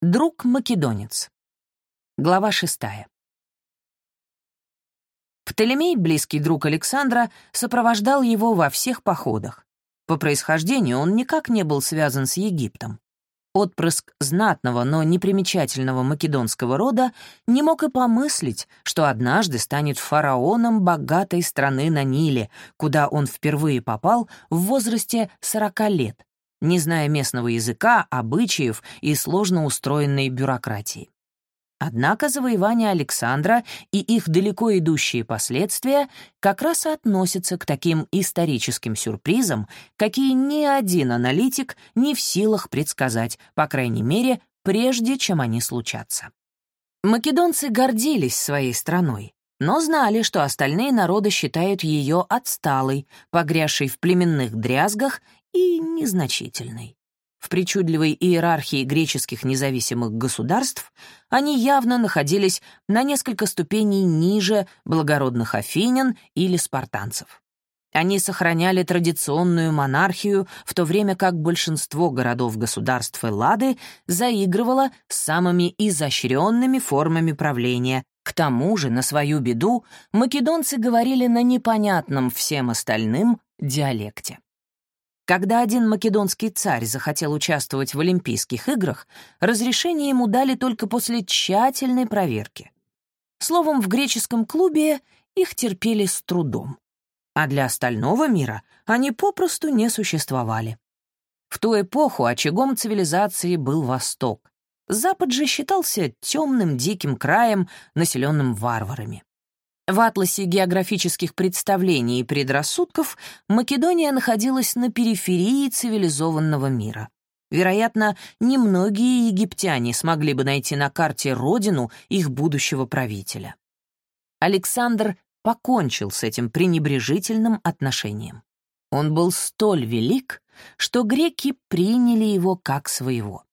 Друг-македонец. Глава шестая. Птолемей, близкий друг Александра, сопровождал его во всех походах. По происхождению он никак не был связан с Египтом. Отпрыск знатного, но непримечательного македонского рода не мог и помыслить, что однажды станет фараоном богатой страны на Ниле, куда он впервые попал в возрасте 40 лет, не зная местного языка, обычаев и сложно устроенной бюрократии. Однако завоевания Александра и их далеко идущие последствия как раз и относятся к таким историческим сюрпризам, какие ни один аналитик не в силах предсказать, по крайней мере, прежде чем они случатся. Македонцы гордились своей страной, но знали, что остальные народы считают ее отсталой, погрязшей в племенных дрязгах и незначительной. В причудливой иерархии греческих независимых государств они явно находились на несколько ступеней ниже благородных афинян или спартанцев. Они сохраняли традиционную монархию, в то время как большинство городов-государств Эллады заигрывало с самыми изощренными формами правления. К тому же, на свою беду, македонцы говорили на непонятном всем остальным диалекте. Когда один македонский царь захотел участвовать в Олимпийских играх, разрешение ему дали только после тщательной проверки. Словом, в греческом клубе их терпели с трудом. А для остального мира они попросту не существовали. В ту эпоху очагом цивилизации был Восток. Запад же считался темным диким краем, населенным варварами. В атласе географических представлений и предрассудков Македония находилась на периферии цивилизованного мира. Вероятно, немногие египтяне смогли бы найти на карте родину их будущего правителя. Александр покончил с этим пренебрежительным отношением. Он был столь велик, что греки приняли его как своего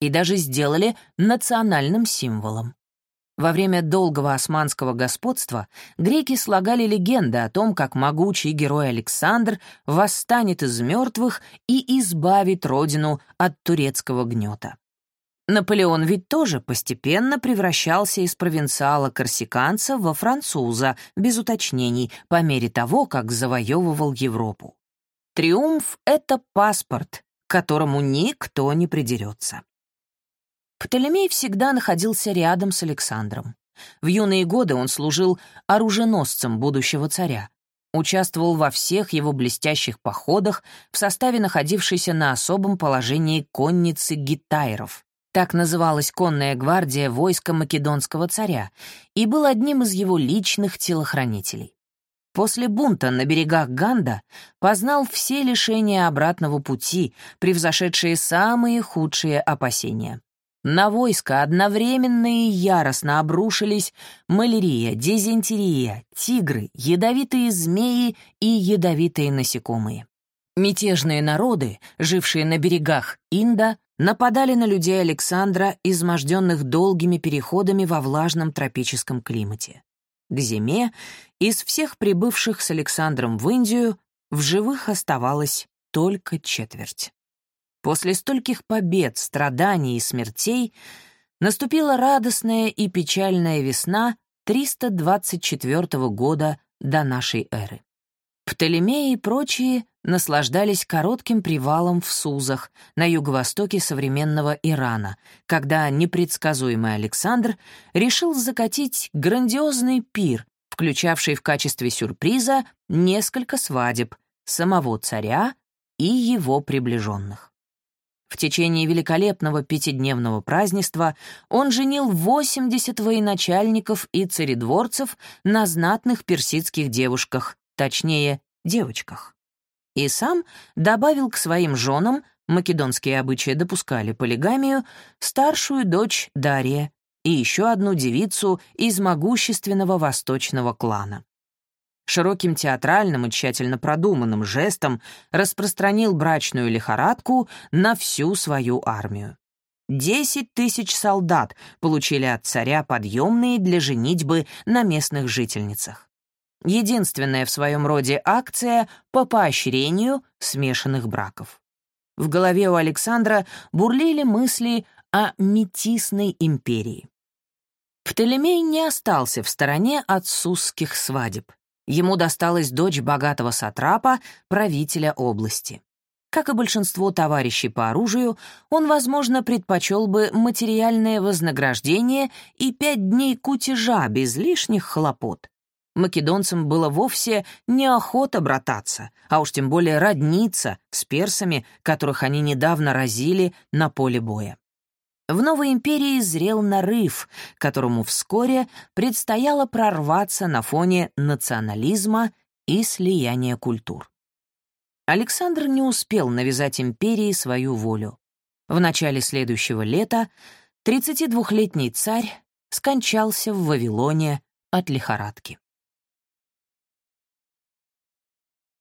и даже сделали национальным символом. Во время долгого османского господства греки слагали легенды о том, как могучий герой Александр восстанет из мертвых и избавит родину от турецкого гнета. Наполеон ведь тоже постепенно превращался из провинциала-корсиканца во француза, без уточнений, по мере того, как завоевывал Европу. Триумф — это паспорт, к которому никто не придерется. Птолемей всегда находился рядом с Александром. В юные годы он служил оруженосцем будущего царя, участвовал во всех его блестящих походах в составе находившейся на особом положении конницы гитайров. Так называлась конная гвардия войска македонского царя и был одним из его личных телохранителей. После бунта на берегах Ганда познал все лишения обратного пути, превзошедшие самые худшие опасения. На войско одновременно и яростно обрушились малярия, дизентерия, тигры, ядовитые змеи и ядовитые насекомые. Мятежные народы, жившие на берегах Инда, нападали на людей Александра, изможденных долгими переходами во влажном тропическом климате. К зиме из всех прибывших с Александром в Индию в живых оставалось только четверть. После стольких побед, страданий и смертей наступила радостная и печальная весна 324 года до нашей эры. Птолемеи и прочие наслаждались коротким привалом в Сузах на юго-востоке современного Ирана, когда непредсказуемый Александр решил закатить грандиозный пир, включавший в качестве сюрприза несколько свадеб самого царя и его приближенных. В течение великолепного пятидневного празднества он женил 80 военачальников и царедворцев на знатных персидских девушках, точнее, девочках. И сам добавил к своим женам, македонские обычаи допускали полигамию, старшую дочь Дария и еще одну девицу из могущественного восточного клана широким театральным и тщательно продуманным жестом распространил брачную лихорадку на всю свою армию. Десять тысяч солдат получили от царя подъемные для женитьбы на местных жительницах. Единственная в своем роде акция по поощрению смешанных браков. В голове у Александра бурлили мысли о метисной империи. Птолемей не остался в стороне от сусских свадеб. Ему досталась дочь богатого сатрапа, правителя области. Как и большинство товарищей по оружию, он, возможно, предпочел бы материальное вознаграждение и пять дней кутежа без лишних хлопот. Македонцам было вовсе неохота брататься, а уж тем более родниться с персами, которых они недавно разили на поле боя. В новой империи зрел нарыв, которому вскоре предстояло прорваться на фоне национализма и слияния культур. Александр не успел навязать империи свою волю. В начале следующего лета 32-летний царь скончался в Вавилоне от лихорадки.